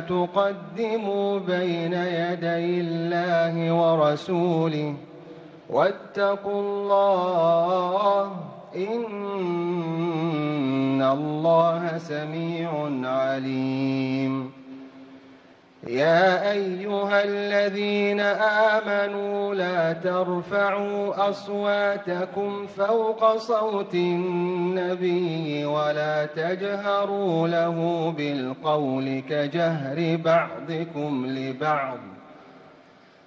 تقدموا بين يدي الله ورسوله واتقوا الله إن الله سميع عليم يا أيها الذين آمنوا لا ترفعوا أصواتكم فوق صوت النبي ولا تجهروا له بالقول كجهر بعضكم لبعض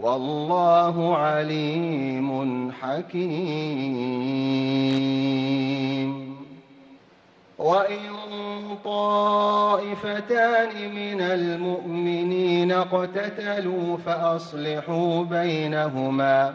والله عليم حكيم. وإن طائفتان من المؤمنين اقتتلوا فأصلحوا بينهما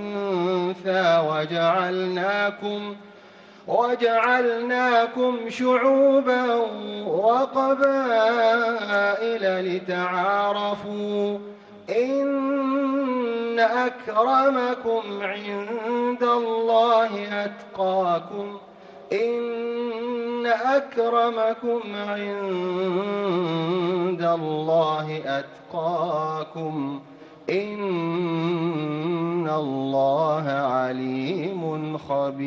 وجعلناكم وجعلناكم شعوبا وقبائل لتعارفوا إن أكرمكم عند الله أتقاكم إن أكرمكم عند الله أتقاكم إن الله عليم خبير